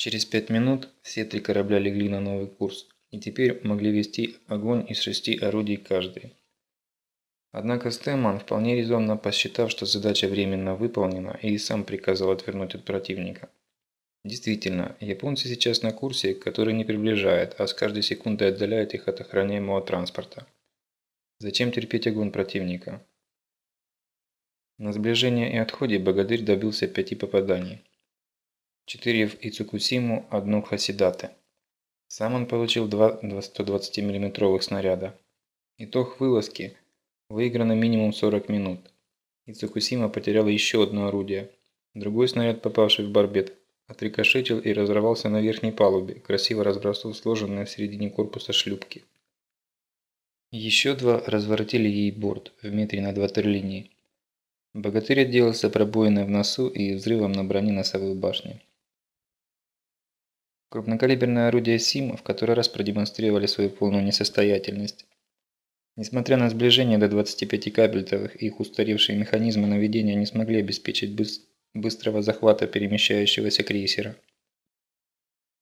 Через пять минут все три корабля легли на новый курс и теперь могли вести огонь из шести орудий каждый. Однако Стэмман, вполне резонно посчитав, что задача временно выполнена, и сам приказал отвернуть от противника. Действительно, японцы сейчас на курсе, который не приближает, а с каждой секундой отдаляет их от охраняемого транспорта. Зачем терпеть огонь противника? На сближение и отходе Богатырь добился пяти попаданий. Четыре в Ицукусиму, одну Хасидате. Сам он получил два 120 миллиметровых снаряда. Итог вылазки – выиграно минимум 40 минут. Ицукусима потеряла еще одно орудие. Другой снаряд, попавший в барбет, отрикошетил и разорвался на верхней палубе, красиво разбросав сложенные в середине корпуса шлюпки. Еще два разворотили ей борт в метре на ватерлинии. Богатырь отделался пробоиной в носу и взрывом на броне носовой башни. Крупнокалиберное орудие СИМ в который раз продемонстрировали свою полную несостоятельность. Несмотря на сближение до 25 кабельтовых, их устаревшие механизмы наведения не смогли обеспечить быстрого захвата перемещающегося крейсера.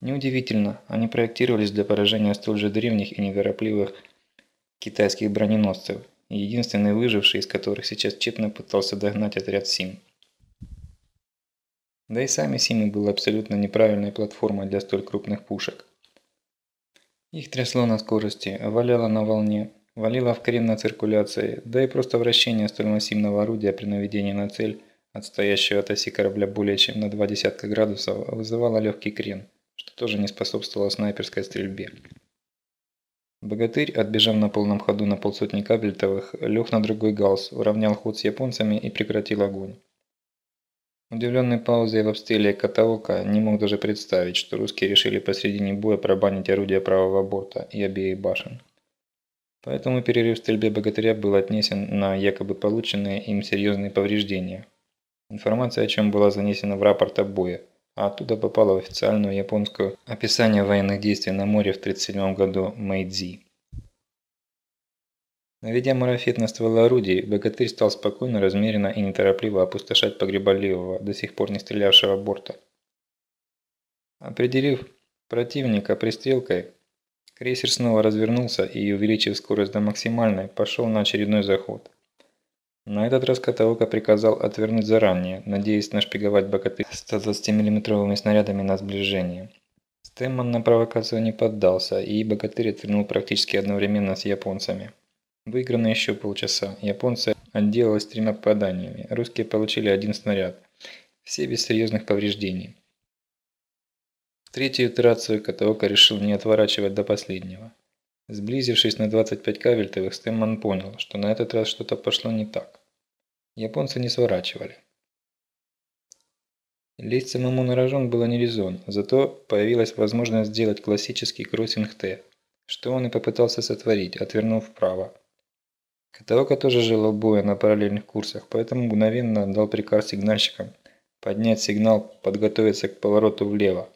Неудивительно, они проектировались для поражения столь же древних и неторопливых китайских броненосцев, единственный выживший из которых сейчас тщетно пытался догнать отряд Сим. Да и сами Симы были абсолютно неправильной платформой для столь крупных пушек. Их трясло на скорости, валяло на волне, валило в крен на циркуляции, да и просто вращение столь массивного орудия при наведении на цель, отстоящего от оси корабля более чем на два десятка градусов, вызывало легкий крен, что тоже не способствовало снайперской стрельбе. Богатырь, отбежав на полном ходу на полсотни кабельтовых, лег на другой галс, уравнял ход с японцами и прекратил огонь. Удивленный паузой в обстреле Катаока не мог даже представить, что русские решили посредине боя пробанить орудия правого борта и обеих башен. Поэтому перерыв в стрельбе богатыря был отнесен на якобы полученные им серьезные повреждения. Информация о чем была занесена в рапорт о бое – а оттуда попало в официальную японскую описание военных действий на море в 1937 году Мэйдзи. Наведя марафет на стволы орудий, богатырь стал спокойно, размеренно и неторопливо опустошать погреба левого, до сих пор не стрелявшего борта. Определив противника пристрелкой, крейсер снова развернулся и, увеличив скорость до максимальной, пошел на очередной заход. На этот раз Катаока приказал отвернуть заранее, надеясь нашпиговать богатырь 120 миллиметровыми снарядами на сближение. Стэмман на провокацию не поддался, и богатырь отвернул практически одновременно с японцами. Выиграно еще полчаса. Японцы отделались тремя попаданиями. Русские получили один снаряд. Все без серьезных повреждений. Третью итерацию Катаока решил не отворачивать до последнего. Сблизившись на 25 кавельтовых, Стэмман понял, что на этот раз что-то пошло не так. Японцы не сворачивали. Лезть самому на рожон было не резон, зато появилась возможность сделать классический кроссинг Т, что он и попытался сотворить, отвернув вправо. Катаока тоже жил боя на параллельных курсах, поэтому мгновенно дал приказ сигнальщикам поднять сигнал, подготовиться к повороту влево.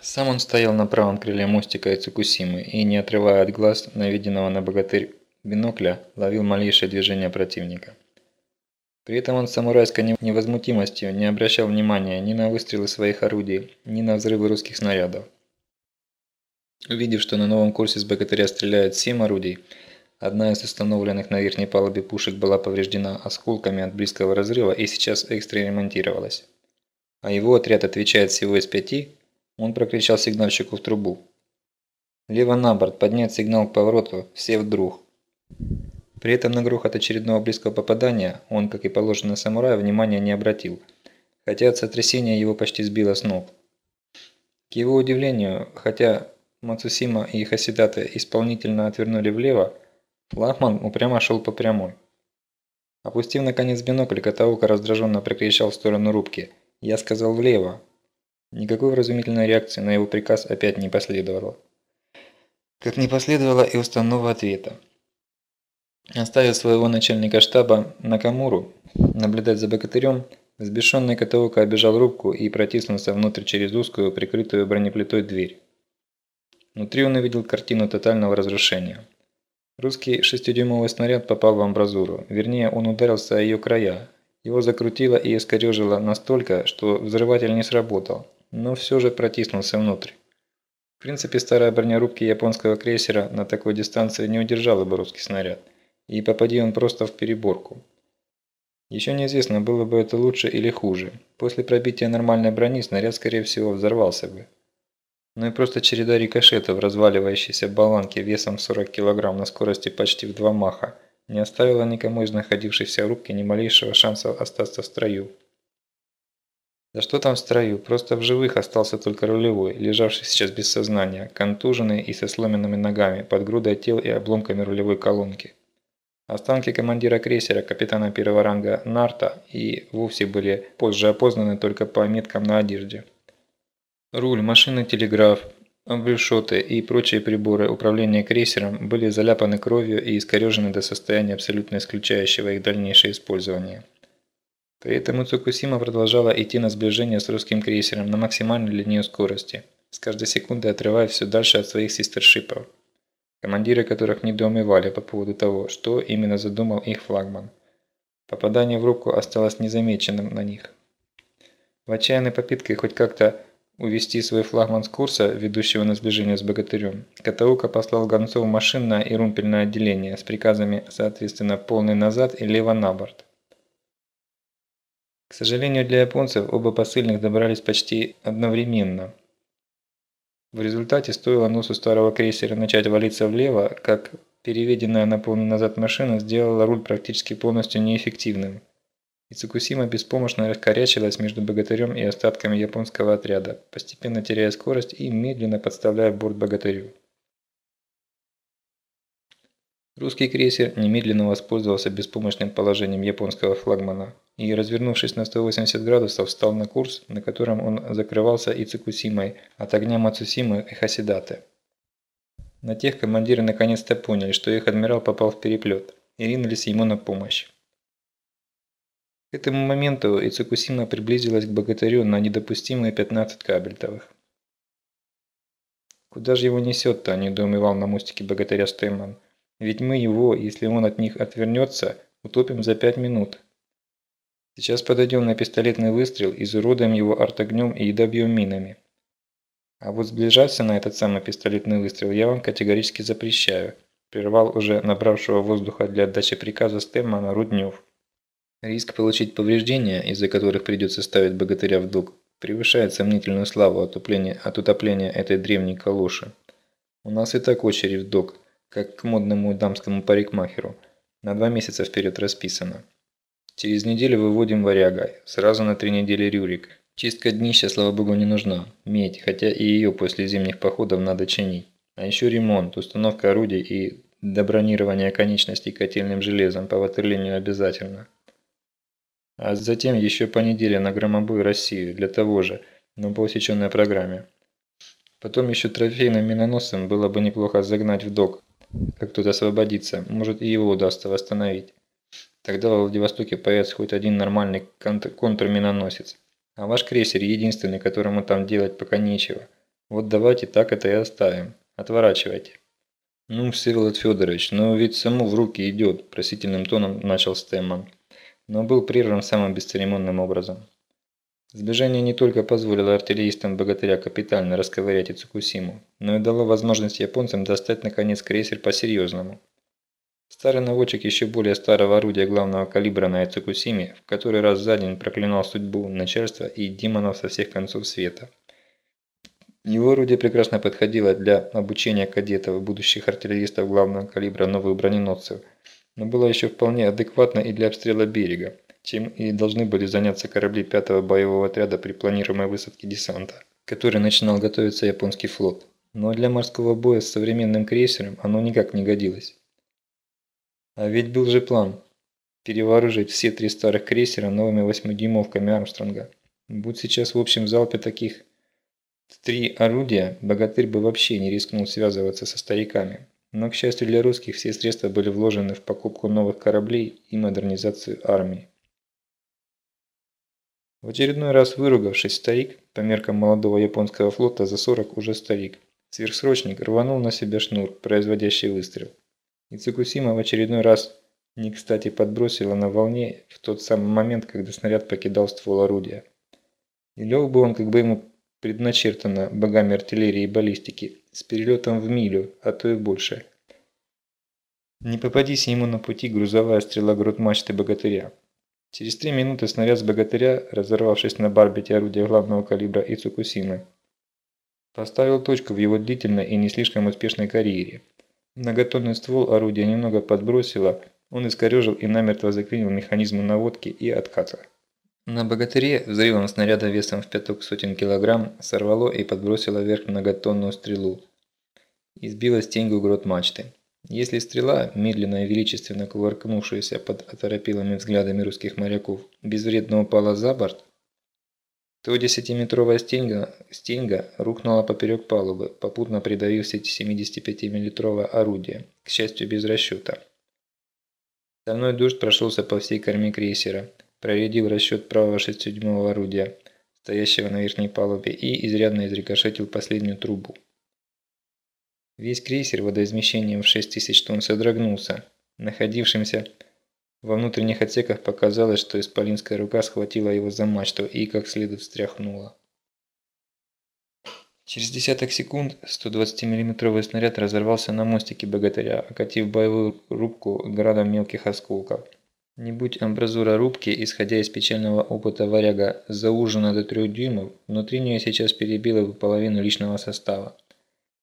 Сам он стоял на правом крыле мостика Ицукусимы и, не отрывая от глаз наведенного на богатырь бинокля, ловил малейшее движение противника. При этом он с самурайской невозмутимостью не обращал внимания ни на выстрелы своих орудий, ни на взрывы русских снарядов. Увидев, что на новом курсе с богатыря стреляют семь орудий, одна из установленных на верхней палубе пушек была повреждена осколками от близкого разрыва и сейчас экстра ремонтировалась. А его отряд отвечает всего из пяти, он прокричал сигнальщику в трубу. «Лево на борт, поднять сигнал к повороту, все вдруг». При этом на грохот очередного близкого попадания он, как и положено самураю, внимания не обратил, хотя от сотрясения его почти сбило с ног. К его удивлению, хотя Мацусима и Хасидата исполнительно отвернули влево, Лахман упрямо шел по прямой. Опустив наконец бинокль, Катаука раздраженно прокричал в сторону рубки. «Я сказал влево!» Никакой вразумительной реакции на его приказ опять не последовало. Как не последовало и установного ответа. Оставив своего начальника штаба Накамуру наблюдать за богатырем, взбешенный Катаока обежал рубку и протиснулся внутрь через узкую, прикрытую бронеплитой дверь. Внутри он увидел картину тотального разрушения. Русский шестидюймовый снаряд попал в амбразуру, вернее он ударился о ее края, Его закрутило и искорежило настолько, что взрыватель не сработал, но все же протиснулся внутрь. В принципе, старая броня рубки японского крейсера на такой дистанции не удержала бы русский снаряд, и попади он просто в переборку. Еще неизвестно, было бы это лучше или хуже. После пробития нормальной брони снаряд, скорее всего, взорвался бы. Ну и просто череда рикошетов, разваливающейся болванки весом 40 кг на скорости почти в два маха, не оставила никому из находившихся в рубке ни малейшего шанса остаться в строю. Да что там в строю, просто в живых остался только рулевой, лежавший сейчас без сознания, контуженный и со сломанными ногами, под грудой тел и обломками рулевой колонки. Останки командира крейсера, капитана первого ранга Нарта, и вовсе были позже опознаны только по меткам на одежде. Руль, машинный телеграф, брюшоты и прочие приборы управления крейсером были заляпаны кровью и искорежены до состояния абсолютно исключающего их дальнейшее использование. При этом Цукусима продолжала идти на сближение с русским крейсером на максимальной для нее скорости, с каждой секундой отрываясь все дальше от своих сестершипов командиры которых недоумевали по поводу того, что именно задумал их флагман. Попадание в руку осталось незамеченным на них. В отчаянной попытке хоть как-то увести свой флагман с курса, ведущего на сближение с богатырем, Катаука послал гонцов в машинное и румпельное отделение с приказами, соответственно, полный назад и лево на борт. К сожалению для японцев, оба посыльных добрались почти одновременно – в результате стоило носу старого крейсера начать валиться влево, как переведенная на полный назад машина сделала руль практически полностью неэффективным. И Цукусима беспомощно раскорячилась между богатырем и остатками японского отряда, постепенно теряя скорость и медленно подставляя борт богатырю. Русский крейсер немедленно воспользовался беспомощным положением японского флагмана и, развернувшись на 180 градусов, встал на курс, на котором он закрывался и Цикусимой от огня Мацусимы и Хасидаты. На тех командиры наконец-то поняли, что их адмирал попал в переплет, и ринулись ему на помощь. К этому моменту Ицукусима приблизилась к богатырю на недопустимые 15 кабельтовых. «Куда же его несет-то?» – недоумевал на мостике богатыря Стэмман. Ведь мы его, если он от них отвернется, утопим за пять минут. Сейчас подойдем на пистолетный выстрел, изуродуем его артогнем и добьем минами. А вот сближаться на этот самый пистолетный выстрел я вам категорически запрещаю, прервал уже набравшего воздуха для отдачи приказа Стэммана Руднев. Риск получить повреждения, из-за которых придется ставить богатыря в долг, превышает сомнительную славу от утопления, от утопления этой древней калоши. У нас и так очередь в док, как к модному дамскому парикмахеру. На два месяца вперед расписано. Через неделю выводим варяга, сразу на три недели рюрик. Чистка днища, слава богу, не нужна. Медь, хотя и ее после зимних походов надо чинить. А еще ремонт, установка орудий и добронирование конечностей котельным железом по ватерлинию обязательно. А затем еще по неделе на громобой Россию для того же, но по усеченной программе. Потом еще трофейным миноносцем было бы неплохо загнать в док, как тут освободиться, может и его удастся восстановить. Тогда во Владивостоке появится хоть один нормальный контрминоносец. А ваш крейсер единственный, которому там делать пока нечего. Вот давайте так это и оставим. Отворачивайте. Ну, Всеволод Федорович, но ведь само в руки идет, просительным тоном начал Стэмман. Но был прерван самым бесцеремонным образом. Сближение не только позволило артиллеристам богатыря капитально расковырять и Цукусиму, но и дало возможность японцам достать наконец крейсер по-серьезному. Старый наводчик еще более старого орудия главного калибра на Цукусиме в который раз за день проклинал судьбу, начальства и демонов со всех концов света. Его орудие прекрасно подходило для обучения кадетов, будущих артиллеристов главного калибра новых броненосцев, но было еще вполне адекватно и для обстрела берега чем и должны были заняться корабли 5-го боевого отряда при планируемой высадке десанта, который начинал готовиться японский флот. Но для морского боя с современным крейсером оно никак не годилось. А ведь был же план перевооружить все три старых крейсера новыми 8-дюймовками Армстронга. Будь сейчас в общем залпе таких три орудия, богатырь бы вообще не рискнул связываться со стариками. Но, к счастью для русских, все средства были вложены в покупку новых кораблей и модернизацию армии. В очередной раз выругавшись, старик, по меркам молодого японского флота за 40 уже старик, сверхсрочник рванул на себя шнур, производящий выстрел. И Цукусима в очередной раз не кстати подбросило на волне в тот самый момент, когда снаряд покидал ствол орудия. И лег бы он, как бы ему предначертано богами артиллерии и баллистики, с перелетом в милю, а то и больше. Не попадись ему на пути грузовая стрела груд мачты богатыря. Через три минуты снаряд с богатыря, разорвавшись на барбите орудия главного калибра и Цукусимы, поставил точку в его длительной и не слишком успешной карьере. Многотонный ствол орудия немного подбросило, он искорежил и намертво заклинил механизмы наводки и отката. На богатыре взрывом снаряда весом в пяток сотен килограмм сорвало и подбросило вверх многотонную стрелу и сбило стеньгу грот мачты. Если стрела, медленно и величественно кувыркнувшаяся под оторопелыми взглядами русских моряков, безвредно упала за борт, то десятиметровая стенга, стенга рухнула поперек палубы, попутно придавив 75-миллитровое орудие, к счастью без расчета. Стальной дождь прошелся по всей корме крейсера, проредил расчет правого 67-го орудия, стоящего на верхней палубе, и изрядно изрикошетил последнюю трубу. Весь крейсер водоизмещением в 6000 тонн содрогнулся. Находившимся во внутренних отсеках показалось, что исполинская рука схватила его за мачту и как следует встряхнула. Через десяток секунд 120 миллиметровый снаряд разорвался на мостике богатыря, окатив боевую рубку градом мелких осколков. Не будь амбразура рубки, исходя из печального опыта варяга, заужена до трех дюймов, внутри нее сейчас перебило бы половину личного состава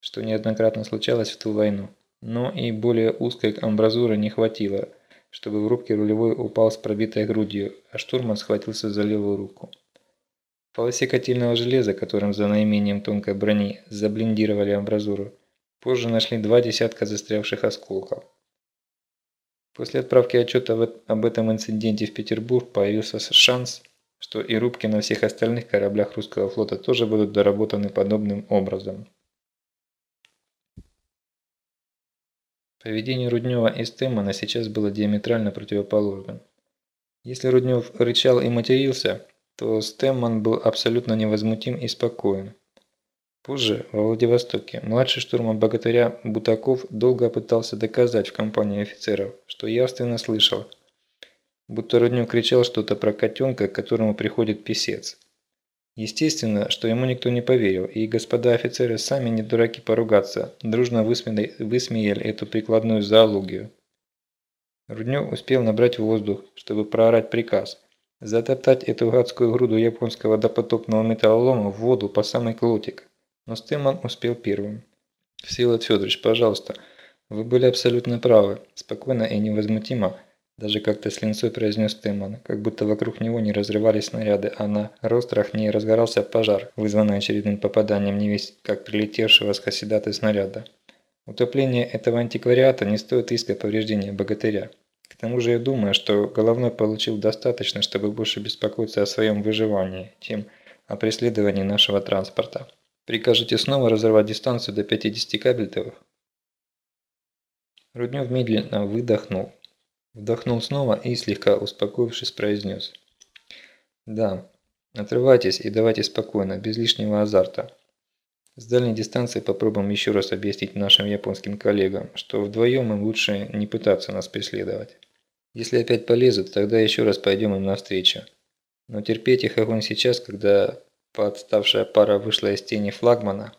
что неоднократно случалось в ту войну. Но и более узкой амбразуры не хватило, чтобы в рубке рулевой упал с пробитой грудью, а штурман схватился за левую руку. В полосе котельного железа, которым за наименем тонкой брони заблиндировали амбразуру, позже нашли два десятка застрявших осколков. После отправки отчета об этом инциденте в Петербург появился шанс, что и рубки на всех остальных кораблях русского флота тоже будут доработаны подобным образом. Поведение Руднева и Стэммана сейчас было диаметрально противоположным. Если Руднев рычал и матерился, то Стэмман был абсолютно невозмутим и спокоен. Позже, во Владивостоке, младший штурман богатыря Бутаков долго пытался доказать в компании офицеров, что явственно слышал, будто Руднев кричал что-то про котенка, к которому приходит писец. Естественно, что ему никто не поверил, и господа офицеры сами не дураки поругаться, дружно высмеяли, эту прикладную зоологию. Руднев успел набрать воздух, чтобы проорать приказ. Затоптать эту гадскую груду японского допотопного металлолома в воду по самый клотик. Но Стэмман успел первым. «Всеволод Федорович, пожалуйста, вы были абсолютно правы», спокойно и невозмутимо даже как-то с линцой произнес Тэмон, как будто вокруг него не разрывались снаряды, а на рострах не разгорался пожар, вызванный очередным попаданием невесть как прилетевшего с Хасидаты снаряда. Утопление этого антиквариата не стоит иска повреждения богатыря. К тому же я думаю, что Головной получил достаточно, чтобы больше беспокоиться о своем выживании, чем о преследовании нашего транспорта. Прикажете снова разорвать дистанцию до 50 кабельтовых? Руднев медленно выдохнул. Вдохнул снова и, слегка успокоившись, произнес. «Да, отрывайтесь и давайте спокойно, без лишнего азарта. С дальней дистанции попробуем еще раз объяснить нашим японским коллегам, что вдвоем им лучше не пытаться нас преследовать. Если опять полезут, тогда еще раз пойдем им навстречу. Но терпеть их огонь сейчас, когда подставшая пара вышла из тени флагмана,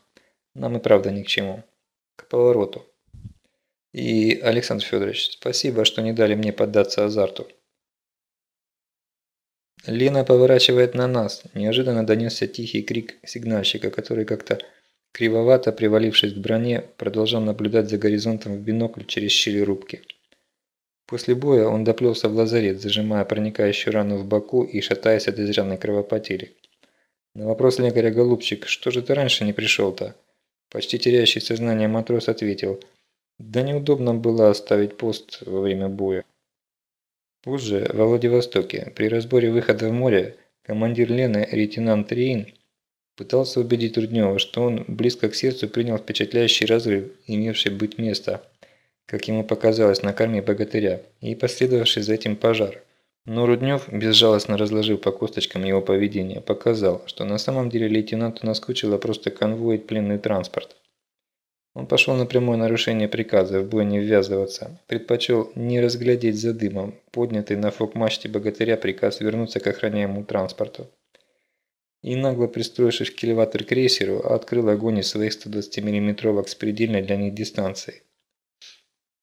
нам и правда ни к чему. К повороту. И, Александр Федорович, спасибо, что не дали мне поддаться азарту. Лена поворачивает на нас. Неожиданно донесся тихий крик сигнальщика, который как-то кривовато, привалившись к броне, продолжал наблюдать за горизонтом в бинокль через щели рубки. После боя он доплелся в лазарет, зажимая проникающую рану в боку и шатаясь от изрядной кровопотери. На вопрос лекаря «Голубчик, что же ты раньше не пришел-то?» Почти теряющий сознание матрос ответил – да неудобно было оставить пост во время боя. Позже, во Владивостоке, при разборе выхода в море, командир Лены, лейтенант Рейн, пытался убедить Руднева, что он близко к сердцу принял впечатляющий разрыв, имевший быть место, как ему показалось, на корме богатыря, и последовавший за этим пожар. Но Руднев, безжалостно разложив по косточкам его поведения, показал, что на самом деле лейтенанту наскучило просто конвоить пленный транспорт. Он пошел на прямое нарушение приказа, в бой не ввязываться. Предпочел не разглядеть за дымом поднятый на фок-мачте богатыря приказ вернуться к охраняемому транспорту. И нагло пристроившись в килеватор крейсеру, открыл огонь из своих 120 миллиметровок с предельной для них дистанцией.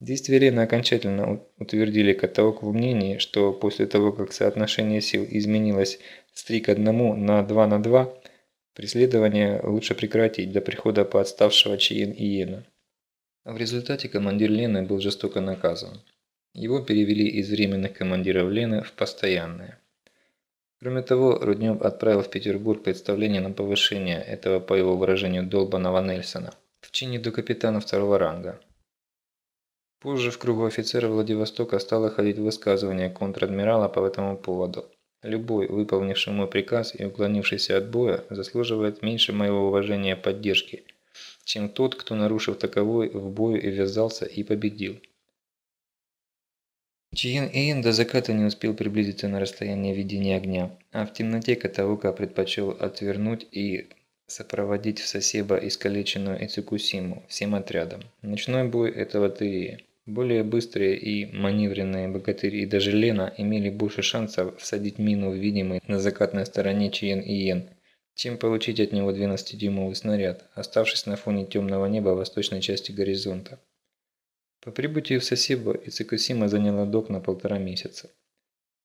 Действия Лены окончательно утвердили каталог в мнении, что после того, как соотношение сил изменилось с 3 к 1 на 2 на 2, преследование лучше прекратить до прихода подставшего Чиен Иена. В результате командир Лены был жестоко наказан. Его перевели из временных командиров Лены в постоянные. Кроме того, Руднев отправил в Петербург представление на повышение этого, по его выражению, долбанного Нельсона в чине до капитана второго ранга. Позже в кругу офицеров Владивостока стало ходить высказывание контр-адмирала по этому поводу. Любой, выполнивший мой приказ и уклонившийся от боя, заслуживает меньше моего уважения и поддержки, чем тот, кто, нарушив таковой, в бою и ввязался и победил. Чиен Иен до заката не успел приблизиться на расстояние видения огня, а в темноте Катаука предпочел отвернуть и сопроводить в Сосеба искалеченную Ицукусиму всем отрядом. Ночной бой – это лотерея. Более быстрые и маневренные богатыри и даже Лена имели больше шансов всадить мину в видимый на закатной стороне Чиен и Йен, чем получить от него 12-дюймовый снаряд, оставшись на фоне темного неба в восточной части горизонта. По прибытию в Сосебо Ицикусима заняла док на полтора месяца.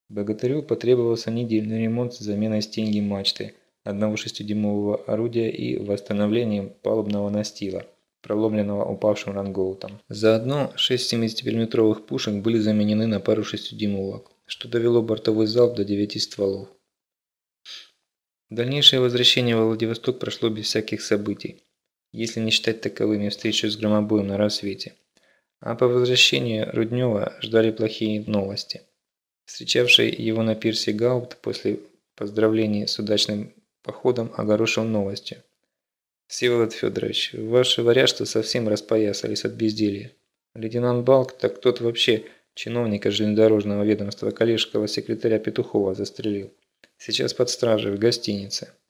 Богатырю потребовался недельный ремонт с заменой стенги мачты, одного 6-дюймового орудия и восстановлением палубного настила – проломленного упавшим рангоутом. Заодно 6 70-мм пушек были заменены на пару 6-дюймовок, что довело бортовой залп до 9 стволов. Дальнейшее возвращение во Владивосток прошло без всяких событий, если не считать таковыми встречу с громобоем на рассвете. А по возвращении Руднева ждали плохие новости. Встречавший его на пирсе Гаупт после поздравлений с удачным походом огорошил новостью. Всеволод Федорович, ваши варяжцы совсем распоясались от безделья. Лейтенант Балк, так тот вообще чиновника железнодорожного ведомства коллежского секретаря Петухова застрелил. Сейчас под стражей в гостинице.